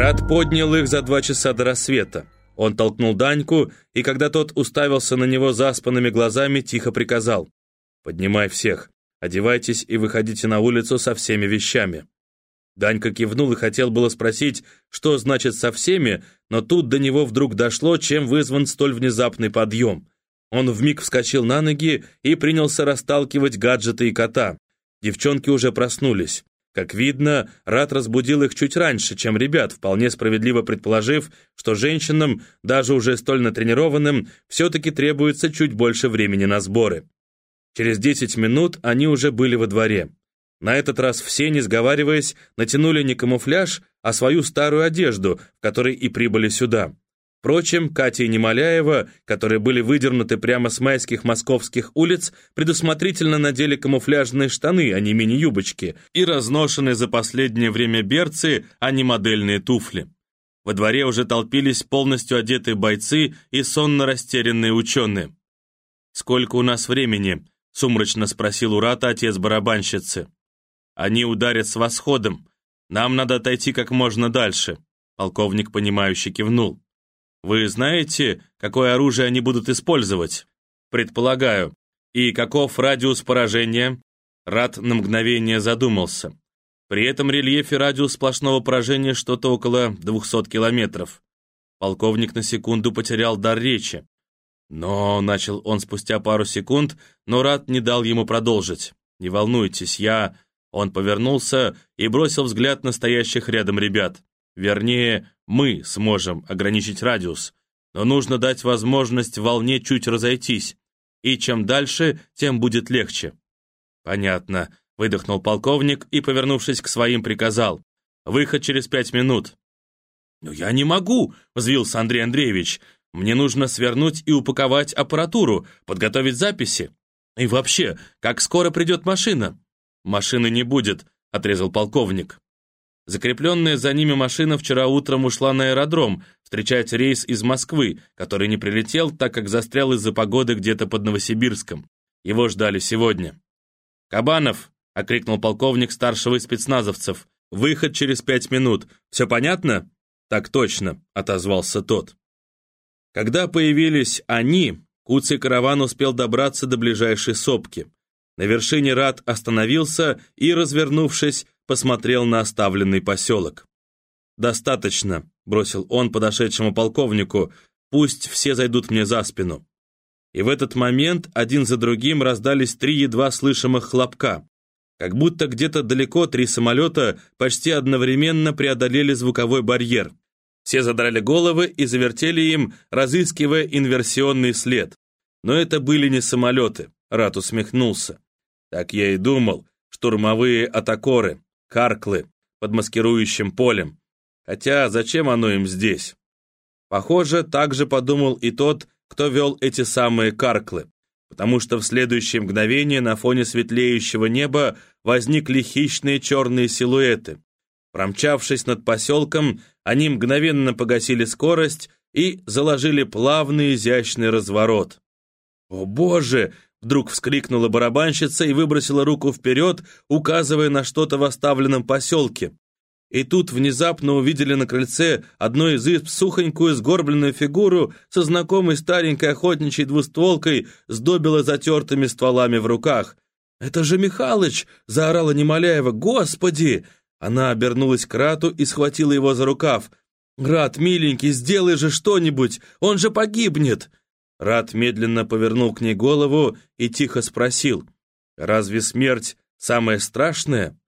Рад поднял их за два часа до рассвета. Он толкнул Даньку, и когда тот уставился на него заспанными глазами, тихо приказал. «Поднимай всех, одевайтесь и выходите на улицу со всеми вещами». Данька кивнул и хотел было спросить, что значит «со всеми», но тут до него вдруг дошло, чем вызван столь внезапный подъем. Он вмиг вскочил на ноги и принялся расталкивать гаджеты и кота. Девчонки уже проснулись. Как видно, Рат разбудил их чуть раньше, чем ребят, вполне справедливо предположив, что женщинам, даже уже столь натренированным, все-таки требуется чуть больше времени на сборы. Через 10 минут они уже были во дворе. На этот раз все, не сговариваясь, натянули не камуфляж, а свою старую одежду, в которой и прибыли сюда. Впрочем, Катя и Немоляева, которые были выдернуты прямо с майских московских улиц, предусмотрительно надели камуфляжные штаны, а не мини-юбочки, и разношенные за последнее время берцы, а не модельные туфли. Во дворе уже толпились полностью одетые бойцы и сонно растерянные ученые. «Сколько у нас времени?» — сумрачно спросил Урата отец барабанщицы. «Они ударят с восходом. Нам надо отойти как можно дальше», — полковник, понимающе кивнул. Вы знаете, какое оружие они будут использовать? Предполагаю. И каков радиус поражения? Рад на мгновение задумался. При этом рельефе радиус сплошного поражения что-то около 200 километров. Полковник на секунду потерял дар речи. Но, начал он спустя пару секунд, но Рад не дал ему продолжить. «Не волнуйтесь, я...» Он повернулся и бросил взгляд на стоящих рядом ребят. Вернее, мы сможем ограничить радиус, но нужно дать возможность волне чуть разойтись, и чем дальше, тем будет легче. Понятно, выдохнул полковник и, повернувшись к своим, приказал. Выход через пять минут. «Но я не могу!» — взвился Андрей Андреевич. «Мне нужно свернуть и упаковать аппаратуру, подготовить записи. И вообще, как скоро придет машина?» «Машины не будет», — отрезал полковник. Закрепленная за ними машина вчера утром ушла на аэродром встречать рейс из Москвы, который не прилетел, так как застрял из-за погоды где-то под Новосибирском. Его ждали сегодня. «Кабанов!» — окрикнул полковник старшего из спецназовцев. «Выход через пять минут. Все понятно?» «Так точно», — отозвался тот. Когда появились они, Куцый караван успел добраться до ближайшей сопки. На вершине Рад остановился и, развернувшись, посмотрел на оставленный поселок. «Достаточно», — бросил он подошедшему полковнику, «пусть все зайдут мне за спину». И в этот момент один за другим раздались три едва слышимых хлопка. Как будто где-то далеко три самолета почти одновременно преодолели звуковой барьер. Все задрали головы и завертели им, разыскивая инверсионный след. Но это были не самолеты, Рат усмехнулся. Так я и думал, штурмовые атакоры карклы под маскирующим полем. Хотя зачем оно им здесь? Похоже, так же подумал и тот, кто вел эти самые карклы, потому что в следующее мгновение на фоне светлеющего неба возникли хищные черные силуэты. Промчавшись над поселком, они мгновенно погасили скорость и заложили плавный изящный разворот. «О боже!» Вдруг вскрикнула барабанщица и выбросила руку вперед, указывая на что-то в оставленном поселке. И тут внезапно увидели на крыльце одной из изб сухонькую сгорбленную фигуру со знакомой старенькой охотничьей двустволкой с добело затертыми стволами в руках. «Это же Михалыч!» — заорала Немоляева. «Господи!» Она обернулась к Рату и схватила его за рукав. «Рат, миленький, сделай же что-нибудь! Он же погибнет!» Рад медленно повернул к ней голову и тихо спросил, «Разве смерть самое страшное?»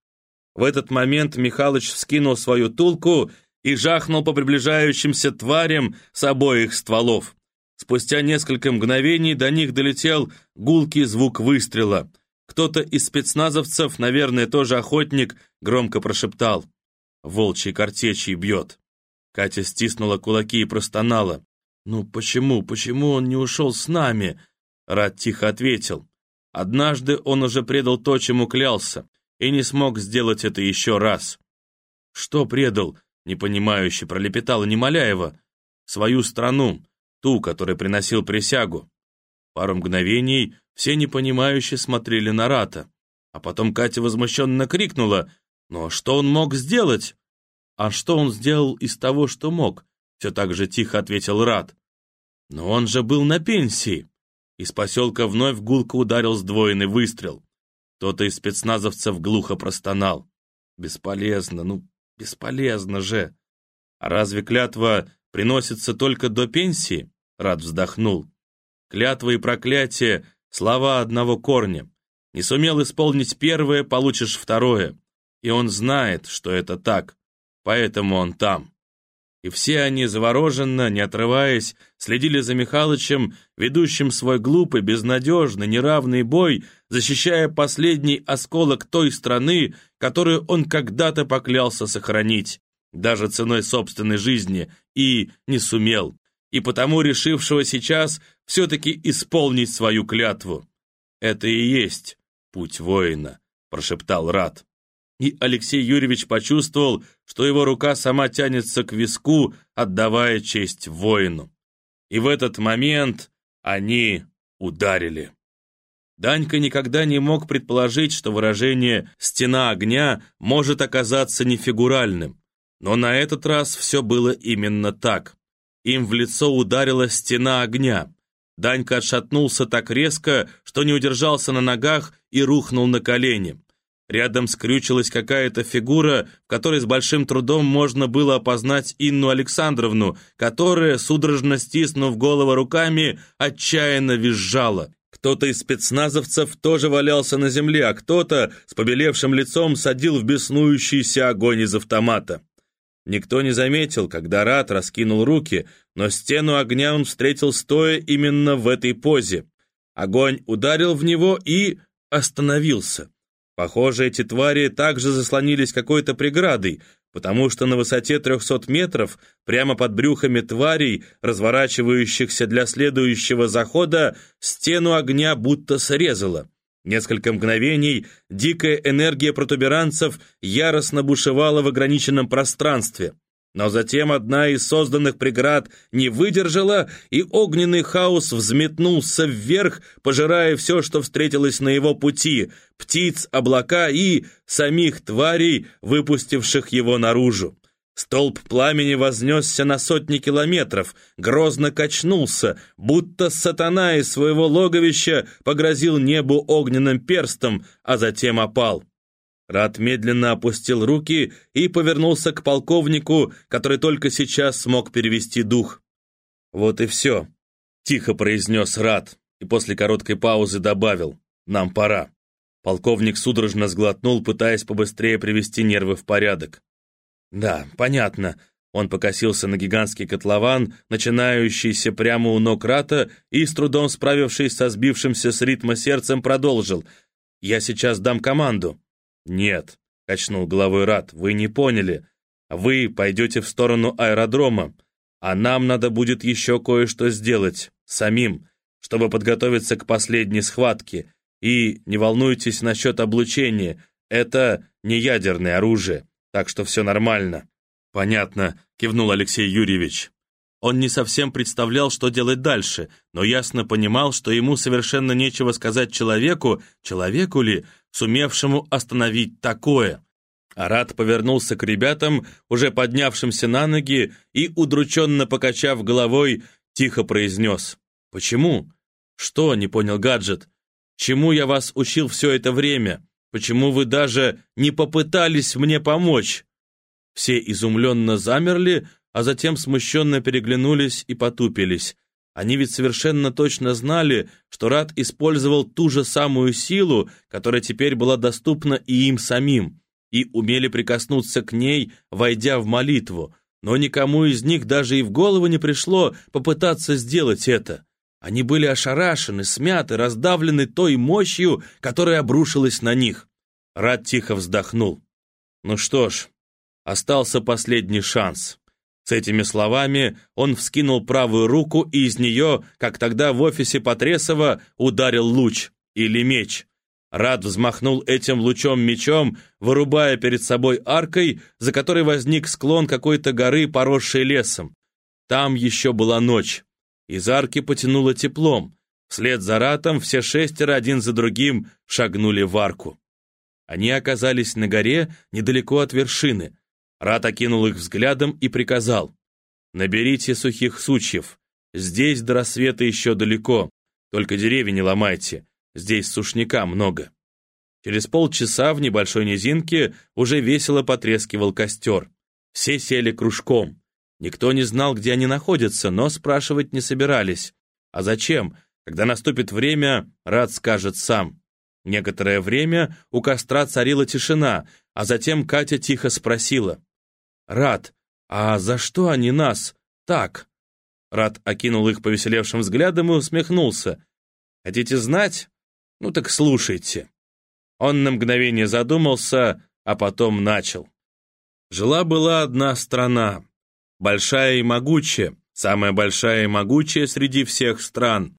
В этот момент Михалыч вскинул свою тулку и жахнул по приближающимся тварям с обоих стволов. Спустя несколько мгновений до них долетел гулкий звук выстрела. Кто-то из спецназовцев, наверное, тоже охотник, громко прошептал. «Волчий картечий бьет». Катя стиснула кулаки и простонала. «Ну почему, почему он не ушел с нами?» Рад тихо ответил. «Однажды он уже предал то, чему клялся, и не смог сделать это еще раз». «Что предал?» — непонимающе пролепетала Немоляева. «Свою страну, ту, которой приносил присягу». Пару мгновений все непонимающе смотрели на Рата, а потом Катя возмущенно крикнула «Но что он мог сделать?» «А что он сделал из того, что мог?» Все так же тихо ответил Рад. «Но он же был на пенсии!» Из поселка вновь гулко ударил сдвоенный выстрел. Кто-то из спецназовцев глухо простонал. «Бесполезно, ну, бесполезно же!» «А разве клятва приносится только до пенсии?» Рад вздохнул. «Клятва и проклятие — слова одного корня. Не сумел исполнить первое, получишь второе. И он знает, что это так, поэтому он там» и все они завороженно, не отрываясь, следили за Михалычем, ведущим свой глупый, безнадежный, неравный бой, защищая последний осколок той страны, которую он когда-то поклялся сохранить, даже ценой собственной жизни, и не сумел, и потому решившего сейчас все-таки исполнить свою клятву. «Это и есть путь воина», — прошептал Рат и Алексей Юрьевич почувствовал, что его рука сама тянется к виску, отдавая честь воину. И в этот момент они ударили. Данька никогда не мог предположить, что выражение «стена огня» может оказаться нефигуральным. Но на этот раз все было именно так. Им в лицо ударила стена огня. Данька отшатнулся так резко, что не удержался на ногах и рухнул на колени. Рядом скрючилась какая-то фигура, в которой с большим трудом можно было опознать Инну Александровну, которая, судорожно стиснув голову руками, отчаянно визжала. Кто-то из спецназовцев тоже валялся на земле, а кто-то с побелевшим лицом садил в беснующийся огонь из автомата. Никто не заметил, когда Рат раскинул руки, но стену огня он встретил стоя именно в этой позе. Огонь ударил в него и остановился. Похоже, эти твари также заслонились какой-то преградой, потому что на высоте 300 метров, прямо под брюхами тварей, разворачивающихся для следующего захода, стену огня будто срезало. Несколько мгновений дикая энергия протуберанцев яростно бушевала в ограниченном пространстве. Но затем одна из созданных преград не выдержала, и огненный хаос взметнулся вверх, пожирая все, что встретилось на его пути — птиц, облака и самих тварей, выпустивших его наружу. Столб пламени вознесся на сотни километров, грозно качнулся, будто сатана из своего логовища погрозил небу огненным перстом, а затем опал. Рад медленно опустил руки и повернулся к полковнику, который только сейчас смог перевести дух. «Вот и все», — тихо произнес Рад и после короткой паузы добавил «Нам пора». Полковник судорожно сглотнул, пытаясь побыстрее привести нервы в порядок. «Да, понятно», он покосился на гигантский котлован, начинающийся прямо у ног Рата, и, с трудом справившись со сбившимся с ритма сердцем, продолжил. «Я сейчас дам команду». «Нет», — качнул головой Рат, — «вы не поняли. Вы пойдете в сторону аэродрома, а нам надо будет еще кое-что сделать, самим, чтобы подготовиться к последней схватке. И не волнуйтесь насчет облучения, это не ядерное оружие, так что все нормально». «Понятно», — кивнул Алексей Юрьевич. Он не совсем представлял, что делать дальше, но ясно понимал, что ему совершенно нечего сказать человеку, человеку ли, сумевшему остановить такое. Арат повернулся к ребятам, уже поднявшимся на ноги, и, удрученно покачав головой, тихо произнес. «Почему?» «Что?» — не понял гаджет. «Чему я вас учил все это время? Почему вы даже не попытались мне помочь?» Все изумленно замерли, а затем смущенно переглянулись и потупились. Они ведь совершенно точно знали, что Рад использовал ту же самую силу, которая теперь была доступна и им самим, и умели прикоснуться к ней, войдя в молитву, но никому из них даже и в голову не пришло попытаться сделать это. Они были ошарашены, смяты, раздавлены той мощью, которая обрушилась на них. Рад тихо вздохнул. Ну что ж, остался последний шанс. С этими словами он вскинул правую руку, и из нее, как тогда в офисе Потресова, ударил луч или меч. Рад взмахнул этим лучом-мечом, вырубая перед собой аркой, за которой возник склон какой-то горы, поросшей лесом. Там еще была ночь. Из арки потянуло теплом. Вслед за Ратом все шестеро один за другим шагнули в арку. Они оказались на горе недалеко от вершины. Рат окинул их взглядом и приказал. «Наберите сухих сучьев. Здесь до рассвета еще далеко. Только деревья не ломайте. Здесь сушняка много». Через полчаса в небольшой низинке уже весело потрескивал костер. Все сели кружком. Никто не знал, где они находятся, но спрашивать не собирались. А зачем? Когда наступит время, Рад скажет сам. Некоторое время у костра царила тишина, а затем Катя тихо спросила. «Рад, а за что они нас так?» Рад окинул их повеселевшим взглядом и усмехнулся. «Хотите знать? Ну так слушайте». Он на мгновение задумался, а потом начал. Жила-была одна страна, большая и могучая, самая большая и могучая среди всех стран.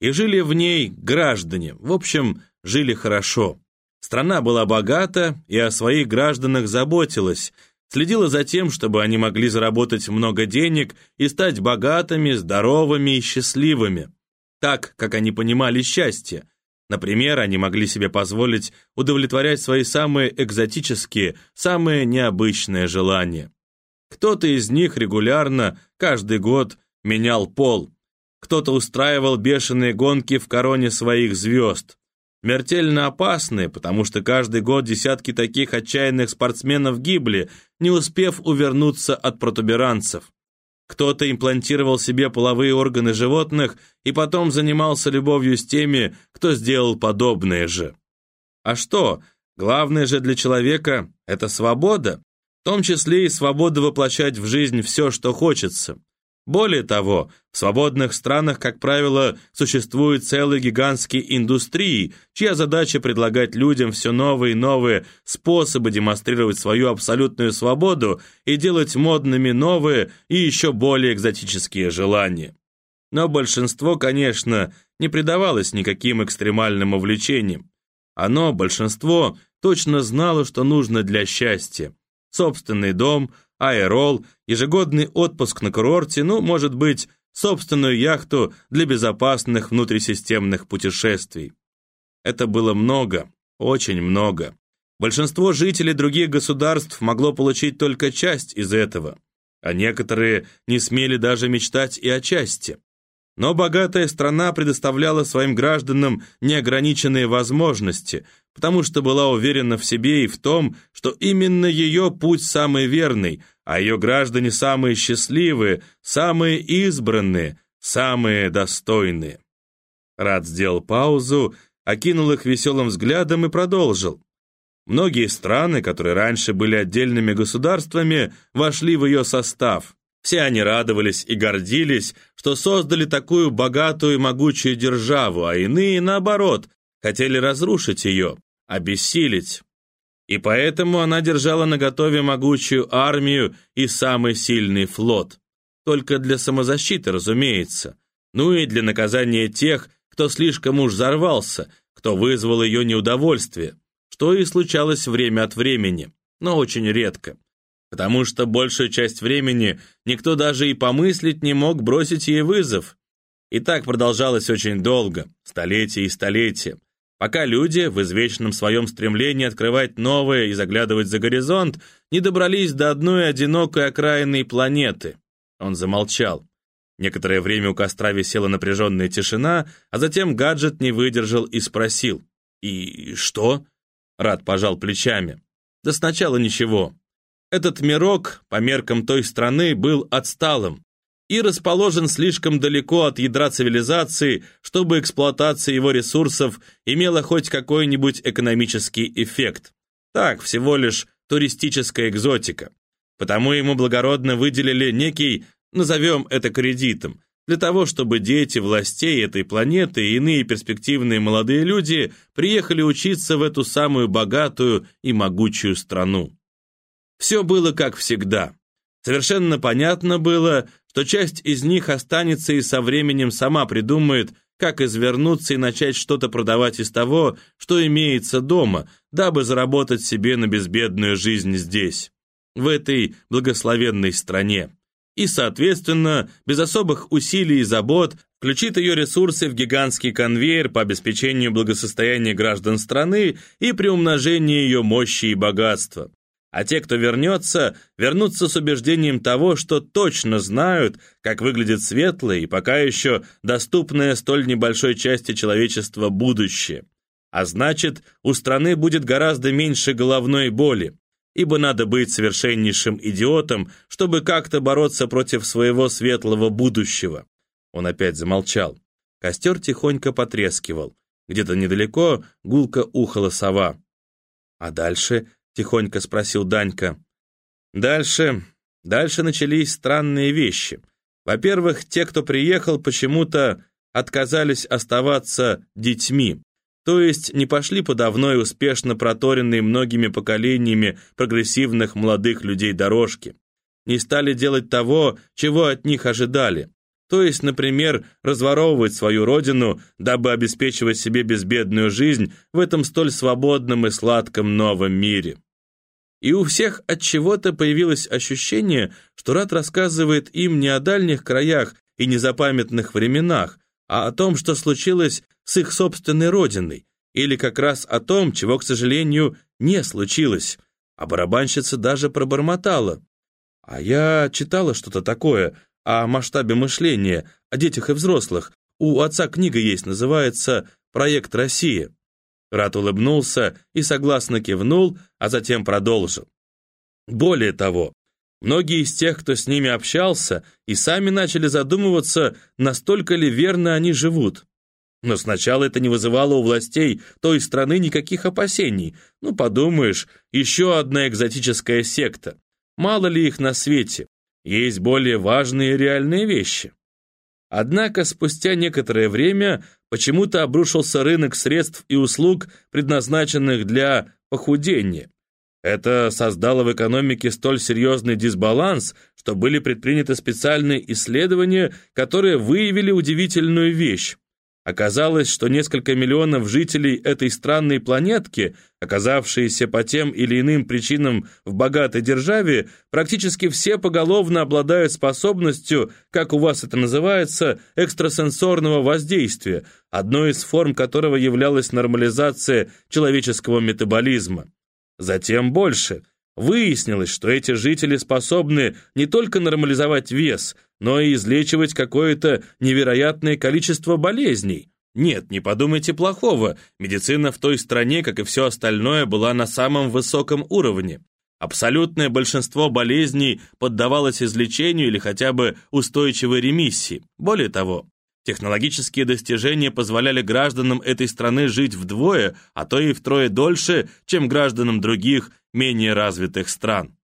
И жили в ней граждане, в общем, жили хорошо. Страна была богата и о своих гражданах заботилась, следила за тем, чтобы они могли заработать много денег и стать богатыми, здоровыми и счастливыми. Так, как они понимали счастье, Например, они могли себе позволить удовлетворять свои самые экзотические, самые необычные желания. Кто-то из них регулярно, каждый год, менял пол. Кто-то устраивал бешеные гонки в короне своих звезд. Смертельно опасные, потому что каждый год десятки таких отчаянных спортсменов гибли, не успев увернуться от протуберанцев. Кто-то имплантировал себе половые органы животных и потом занимался любовью с теми, кто сделал подобное же. А что, главное же для человека – это свобода, в том числе и свобода воплощать в жизнь все, что хочется. Более того, в свободных странах, как правило, существуют целые гигантские индустрии, чья задача предлагать людям все новые и новые способы демонстрировать свою абсолютную свободу и делать модными новые и еще более экзотические желания. Но большинство, конечно, не предавалось никаким экстремальным увлечениям. Оно, большинство, точно знало, что нужно для счастья. Собственный дом – аэрол, ежегодный отпуск на курорте, ну, может быть, собственную яхту для безопасных внутрисистемных путешествий. Это было много, очень много. Большинство жителей других государств могло получить только часть из этого, а некоторые не смели даже мечтать и о части. Но богатая страна предоставляла своим гражданам неограниченные возможности, потому что была уверена в себе и в том, что именно ее путь самый верный, а ее граждане самые счастливые, самые избранные, самые достойные. Рад сделал паузу, окинул их веселым взглядом и продолжил. Многие страны, которые раньше были отдельными государствами, вошли в ее состав. Все они радовались и гордились, что создали такую богатую и могучую державу, а иные, наоборот, хотели разрушить ее, обессилить. И поэтому она держала наготове могучую армию и самый сильный флот. Только для самозащиты, разумеется. Ну и для наказания тех, кто слишком уж взорвался, кто вызвал ее неудовольствие, что и случалось время от времени, но очень редко потому что большую часть времени никто даже и помыслить не мог бросить ей вызов. И так продолжалось очень долго, столетия и столетия, пока люди в извечном своем стремлении открывать новое и заглядывать за горизонт не добрались до одной одинокой окраинной планеты. Он замолчал. Некоторое время у костра висела напряженная тишина, а затем гаджет не выдержал и спросил. «И что?» Рад пожал плечами. «Да сначала ничего. Этот мирок, по меркам той страны, был отсталым и расположен слишком далеко от ядра цивилизации, чтобы эксплуатация его ресурсов имела хоть какой-нибудь экономический эффект. Так, всего лишь туристическая экзотика. Потому ему благородно выделили некий, назовем это кредитом, для того, чтобы дети властей этой планеты и иные перспективные молодые люди приехали учиться в эту самую богатую и могучую страну. Все было как всегда. Совершенно понятно было, что часть из них останется и со временем сама придумает, как извернуться и начать что-то продавать из того, что имеется дома, дабы заработать себе на безбедную жизнь здесь, в этой благословенной стране. И, соответственно, без особых усилий и забот включит ее ресурсы в гигантский конвейер по обеспечению благосостояния граждан страны и приумножению ее мощи и богатства а те, кто вернется, вернутся с убеждением того, что точно знают, как выглядит светлое и пока еще доступное столь небольшой части человечества будущее. А значит, у страны будет гораздо меньше головной боли, ибо надо быть совершеннейшим идиотом, чтобы как-то бороться против своего светлого будущего. Он опять замолчал. Костер тихонько потрескивал. Где-то недалеко гулко ухала сова. А дальше тихонько спросил Данька. Дальше, дальше начались странные вещи. Во-первых, те, кто приехал, почему-то отказались оставаться детьми, то есть не пошли по давной успешно проторенной многими поколениями прогрессивных молодых людей дорожки, не стали делать того, чего от них ожидали, то есть, например, разворовывать свою родину, дабы обеспечивать себе безбедную жизнь в этом столь свободном и сладком новом мире. И у всех от чего-то появилось ощущение, что Рад рассказывает им не о дальних краях и незапамятных временах, а о том, что случилось с их собственной родиной, или как раз о том, чего, к сожалению, не случилось. А барабанщица даже пробормотала. А я читала что-то такое о масштабе мышления, о детях и взрослых. У отца книга есть, называется «Проект Россия». Рат улыбнулся и согласно кивнул, а затем продолжил. Более того, многие из тех, кто с ними общался, и сами начали задумываться, настолько ли верно они живут. Но сначала это не вызывало у властей той страны никаких опасений. Ну, подумаешь, еще одна экзотическая секта. Мало ли их на свете. Есть более важные реальные вещи. Однако спустя некоторое время почему-то обрушился рынок средств и услуг, предназначенных для похудения. Это создало в экономике столь серьезный дисбаланс, что были предприняты специальные исследования, которые выявили удивительную вещь. Оказалось, что несколько миллионов жителей этой странной планетки, оказавшиеся по тем или иным причинам в богатой державе, практически все поголовно обладают способностью, как у вас это называется, экстрасенсорного воздействия, одной из форм которого являлась нормализация человеческого метаболизма. Затем больше – Выяснилось, что эти жители способны не только нормализовать вес, но и излечивать какое-то невероятное количество болезней. Нет, не подумайте плохого, медицина в той стране, как и все остальное, была на самом высоком уровне. Абсолютное большинство болезней поддавалось излечению или хотя бы устойчивой ремиссии. Более того, технологические достижения позволяли гражданам этой страны жить вдвое, а то и втрое дольше, чем гражданам других, менее развитых стран.